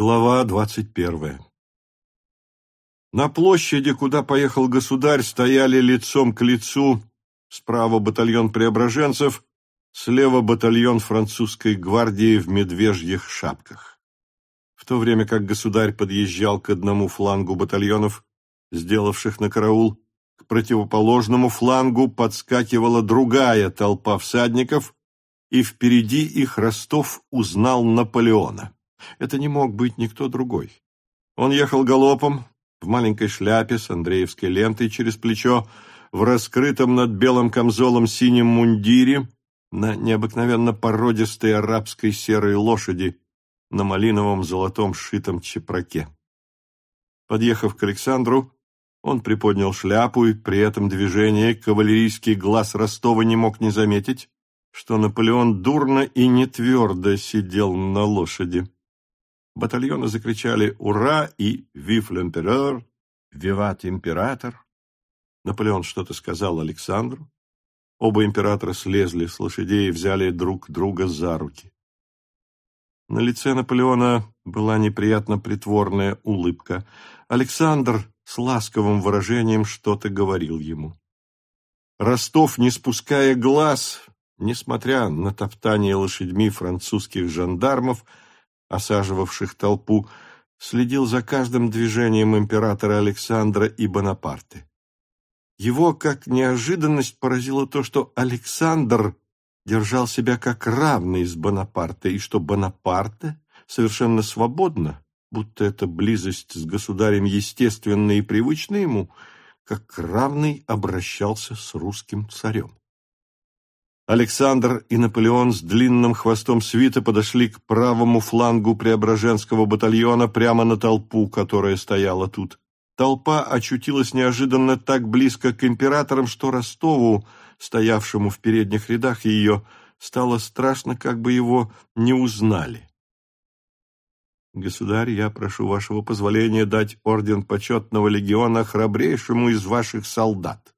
Глава двадцать первая На площади, куда поехал государь, стояли лицом к лицу справа батальон преображенцев, слева батальон французской гвардии в медвежьих шапках. В то время как государь подъезжал к одному флангу батальонов, сделавших на караул, к противоположному флангу подскакивала другая толпа всадников, и впереди их Ростов узнал Наполеона. Это не мог быть никто другой. Он ехал галопом, в маленькой шляпе с андреевской лентой через плечо, в раскрытом над белым камзолом синем мундире, на необыкновенно породистой арабской серой лошади, на малиновом золотом сшитом чепраке. Подъехав к Александру, он приподнял шляпу, и при этом движении кавалерийский глаз Ростова не мог не заметить, что Наполеон дурно и нетвердо сидел на лошади. Батальоны закричали «Ура!» и «Вив l'Empereur!» «Виват император!» Наполеон что-то сказал Александру. Оба императора слезли с лошадей и взяли друг друга за руки. На лице Наполеона была неприятно притворная улыбка. Александр с ласковым выражением что-то говорил ему. Ростов, не спуская глаз, несмотря на топтание лошадьми французских жандармов, осаживавших толпу, следил за каждым движением императора Александра и Бонапарте. Его, как неожиданность, поразило то, что Александр держал себя как равный с Бонапарте, и что Бонапарте совершенно свободно, будто эта близость с государем естественна и привычна ему, как равный обращался с русским царем. Александр и Наполеон с длинным хвостом свита подошли к правому флангу Преображенского батальона прямо на толпу, которая стояла тут. Толпа очутилась неожиданно так близко к императорам, что Ростову, стоявшему в передних рядах ее, стало страшно, как бы его не узнали. «Государь, я прошу вашего позволения дать орден почетного легиона храбрейшему из ваших солдат»,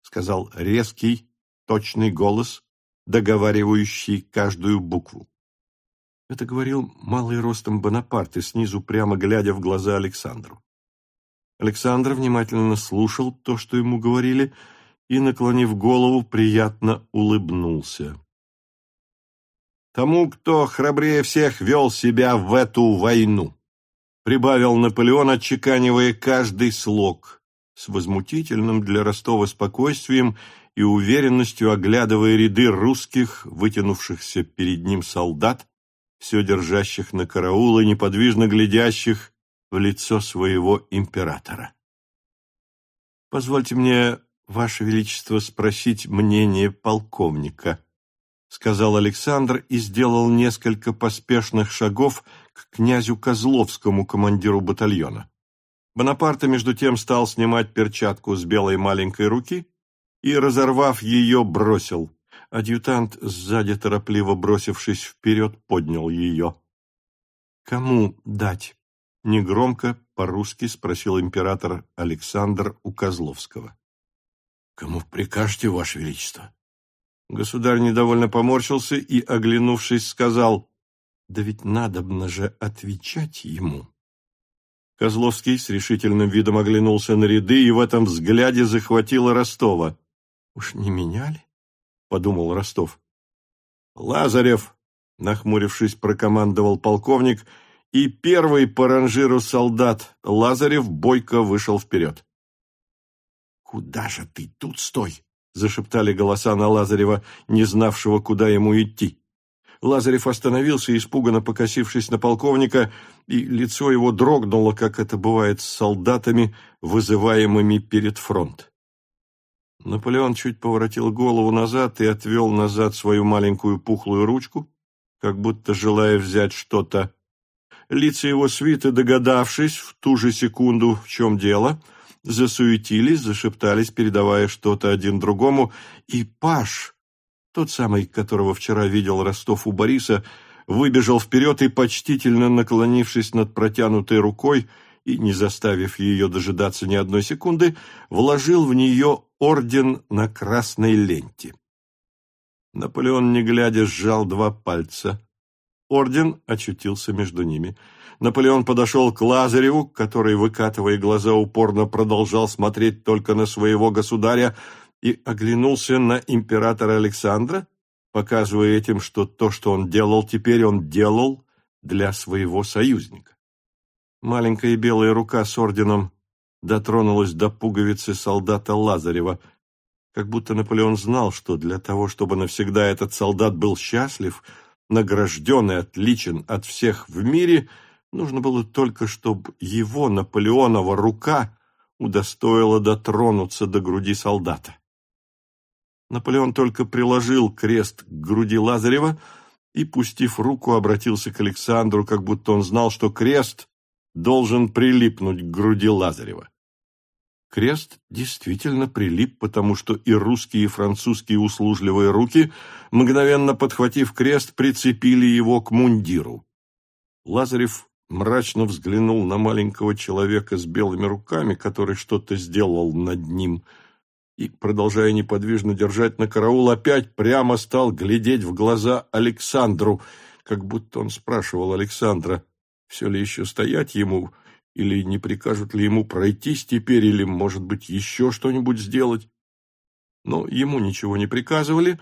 сказал резкий, точный голос, договаривающий каждую букву. Это говорил малый ростом Бонапарт, и снизу прямо глядя в глаза Александру. Александр внимательно слушал то, что ему говорили, и, наклонив голову, приятно улыбнулся. «Тому, кто храбрее всех вел себя в эту войну», прибавил Наполеон, отчеканивая каждый слог, с возмутительным для Ростова спокойствием и уверенностью оглядывая ряды русских, вытянувшихся перед ним солдат, все держащих на караул и неподвижно глядящих в лицо своего императора. «Позвольте мне, Ваше Величество, спросить мнение полковника», сказал Александр и сделал несколько поспешных шагов к князю Козловскому, командиру батальона. Бонапарта, между тем, стал снимать перчатку с белой маленькой руки и, разорвав ее, бросил. Адъютант, сзади торопливо бросившись вперед, поднял ее. «Кому дать?» — негромко, по-русски спросил император Александр у Козловского. «Кому прикажете, Ваше Величество?» Государь недовольно поморщился и, оглянувшись, сказал, «Да ведь надобно же отвечать ему». Козловский с решительным видом оглянулся на ряды и в этом взгляде захватило Ростова. «Уж не меняли?» — подумал Ростов. «Лазарев!» — нахмурившись, прокомандовал полковник, и первый по ранжиру солдат Лазарев бойко вышел вперед. «Куда же ты? Тут стой!» — зашептали голоса на Лазарева, не знавшего, куда ему идти. Лазарев остановился, испуганно покосившись на полковника, и лицо его дрогнуло, как это бывает с солдатами, вызываемыми перед фронт. Наполеон чуть поворотил голову назад и отвел назад свою маленькую пухлую ручку, как будто желая взять что-то. Лица его свиты, догадавшись в ту же секунду, в чем дело, засуетились, зашептались, передавая что-то один другому, и Паш, тот самый, которого вчера видел Ростов у Бориса, выбежал вперед и, почтительно наклонившись над протянутой рукой и не заставив ее дожидаться ни одной секунды, вложил в нее орден на красной ленте. Наполеон, не глядя, сжал два пальца. Орден очутился между ними. Наполеон подошел к Лазареву, который, выкатывая глаза, упорно продолжал смотреть только на своего государя, и оглянулся на императора Александра, показывая этим, что то, что он делал теперь, он делал для своего союзника. Маленькая белая рука с орденом дотронулась до пуговицы солдата Лазарева, как будто Наполеон знал, что для того, чтобы навсегда этот солдат был счастлив, награжден и отличен от всех в мире, нужно было только, чтобы его, Наполеонова, рука удостоила дотронуться до груди солдата. Наполеон только приложил крест к груди Лазарева и, пустив руку, обратился к Александру, как будто он знал, что крест должен прилипнуть к груди Лазарева. Крест действительно прилип, потому что и русские, и французские услужливые руки, мгновенно подхватив крест, прицепили его к мундиру. Лазарев мрачно взглянул на маленького человека с белыми руками, который что-то сделал над ним – и, продолжая неподвижно держать на караул, опять прямо стал глядеть в глаза Александру, как будто он спрашивал Александра, все ли еще стоять ему, или не прикажут ли ему пройтись теперь, или, может быть, еще что-нибудь сделать. Но ему ничего не приказывали,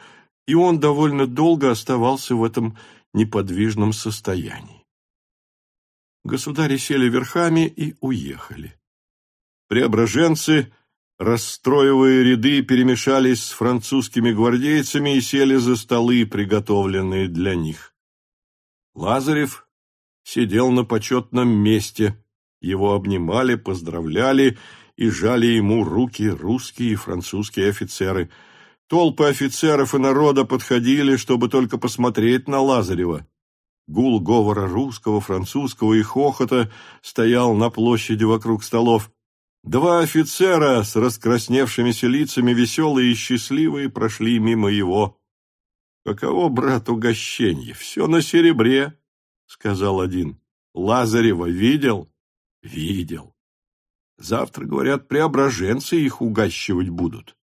и он довольно долго оставался в этом неподвижном состоянии. Государи сели верхами и уехали. Преображенцы расстроивая ряды, перемешались с французскими гвардейцами и сели за столы, приготовленные для них. Лазарев сидел на почетном месте. Его обнимали, поздравляли и жали ему руки русские и французские офицеры. Толпы офицеров и народа подходили, чтобы только посмотреть на Лазарева. Гул говора русского, французского и хохота стоял на площади вокруг столов. Два офицера с раскрасневшимися лицами, веселые и счастливые, прошли мимо его. — Каково, брат, угощенье? Все на серебре, — сказал один. — Лазарева видел? — Видел. Завтра, говорят, преображенцы их угощивать будут.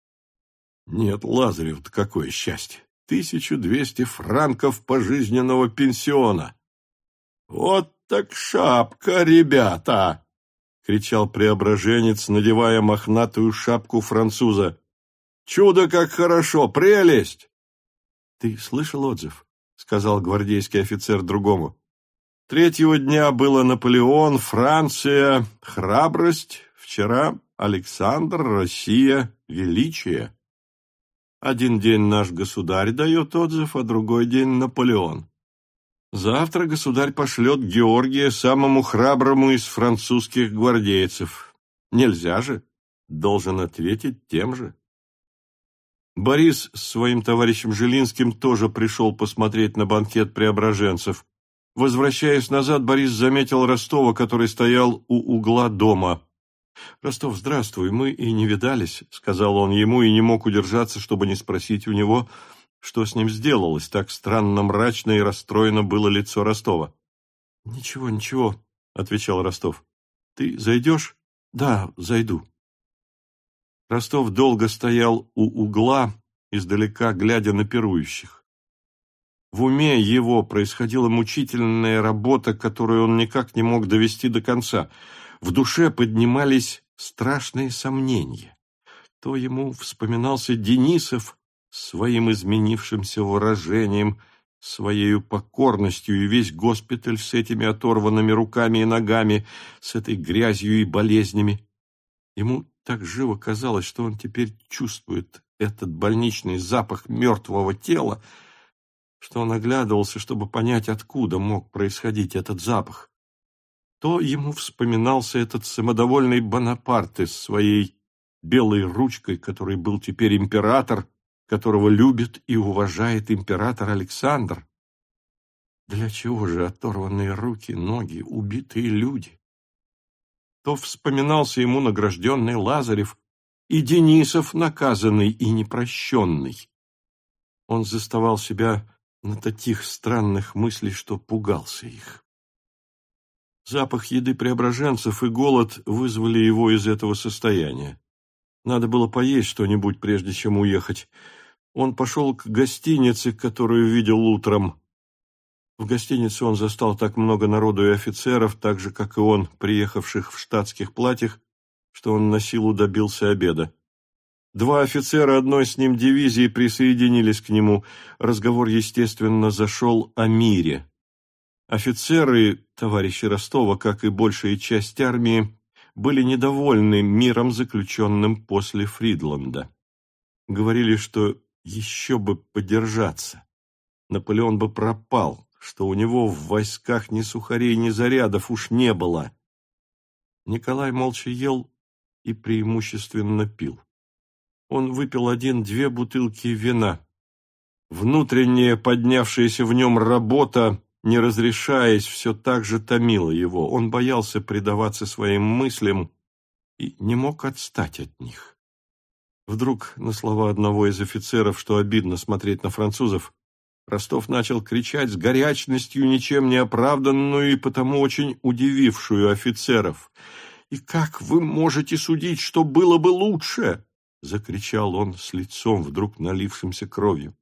Нет, Лазарев-то какое счастье! Тысячу двести франков пожизненного пенсиона. Вот так шапка, ребята! — кричал преображенец, надевая мохнатую шапку француза. «Чудо, как хорошо! Прелесть!» «Ты слышал отзыв?» — сказал гвардейский офицер другому. «Третьего дня было Наполеон, Франция, храбрость, вчера Александр, Россия, величие. Один день наш государь дает отзыв, а другой день Наполеон. Завтра государь пошлет Георгия самому храброму из французских гвардейцев. Нельзя же, должен ответить тем же. Борис с своим товарищем Жилинским тоже пришел посмотреть на банкет преображенцев. Возвращаясь назад, Борис заметил Ростова, который стоял у угла дома. «Ростов, здравствуй, мы и не видались», — сказал он ему и не мог удержаться, чтобы не спросить у него, — что с ним сделалось, так странно мрачно и расстроено было лицо Ростова. — Ничего, ничего, — отвечал Ростов. — Ты зайдешь? — Да, зайду. Ростов долго стоял у угла, издалека глядя на пирующих. В уме его происходила мучительная работа, которую он никак не мог довести до конца. В душе поднимались страшные сомнения. То ему вспоминался Денисов, своим изменившимся выражением, своей покорностью и весь госпиталь с этими оторванными руками и ногами, с этой грязью и болезнями. Ему так живо казалось, что он теперь чувствует этот больничный запах мертвого тела, что он оглядывался, чтобы понять, откуда мог происходить этот запах. То ему вспоминался этот самодовольный Бонапарт с своей белой ручкой, который был теперь император, которого любит и уважает император Александр. Для чего же оторванные руки, ноги, убитые люди? То вспоминался ему награжденный Лазарев и Денисов наказанный и непрощенный. Он заставал себя на таких странных мыслей, что пугался их. Запах еды преображенцев и голод вызвали его из этого состояния. Надо было поесть что-нибудь, прежде чем уехать. Он пошел к гостинице, которую видел утром. В гостинице он застал так много народу и офицеров, так же, как и он, приехавших в штатских платьях, что он на силу добился обеда. Два офицера одной с ним дивизии присоединились к нему. Разговор, естественно, зашел о мире. Офицеры, товарищи Ростова, как и большая часть армии, были недовольны миром, заключенным после Фридланда. Говорили, что еще бы подержаться. Наполеон бы пропал, что у него в войсках ни сухарей, ни зарядов уж не было. Николай молча ел и преимущественно пил. Он выпил один-две бутылки вина. Внутренняя поднявшаяся в нем работа, не разрешаясь, все так же томила его. Он боялся предаваться своим мыслям и не мог отстать от них. Вдруг на слова одного из офицеров, что обидно смотреть на французов, Ростов начал кричать с горячностью, ничем не оправданную и потому очень удивившую офицеров. «И как вы можете судить, что было бы лучше?» — закричал он с лицом, вдруг налившимся кровью.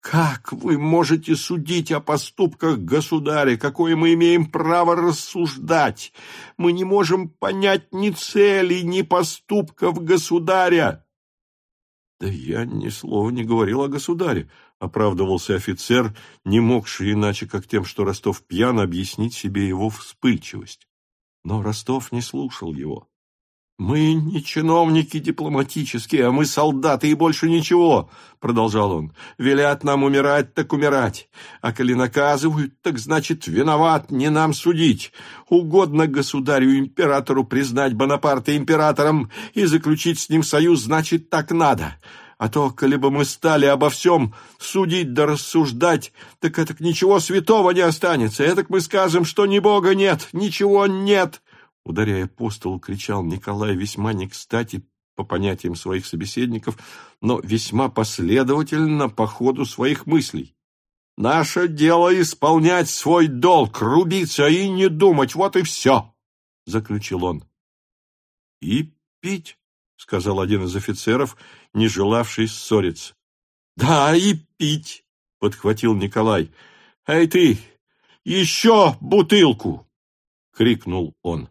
«Как вы можете судить о поступках государя? Какое мы имеем право рассуждать? Мы не можем понять ни цели, ни поступков государя!» «Да я ни слова не говорил о государе», — оправдывался офицер, не могший иначе, как тем, что Ростов пьян, объяснить себе его вспыльчивость. Но Ростов не слушал его. «Мы не чиновники дипломатические, а мы солдаты и больше ничего», — продолжал он. «Велят нам умирать, так умирать. А коли наказывают, так значит, виноват, не нам судить. Угодно государю-императору признать Бонапарта императором и заключить с ним союз, значит, так надо. А то, коли бы мы стали обо всем судить да рассуждать, так это ничего святого не останется. Этак мы скажем, что ни Бога нет, ничего нет». Ударяя по столу, кричал Николай весьма не кстати, по понятиям своих собеседников, но весьма последовательно по ходу своих мыслей. «Наше дело исполнять свой долг, рубиться и не думать, вот и все!» — заключил он. «И пить», — сказал один из офицеров, не желавший ссориться. «Да, и пить», — подхватил Николай. «Эй ты, еще бутылку!» — крикнул он.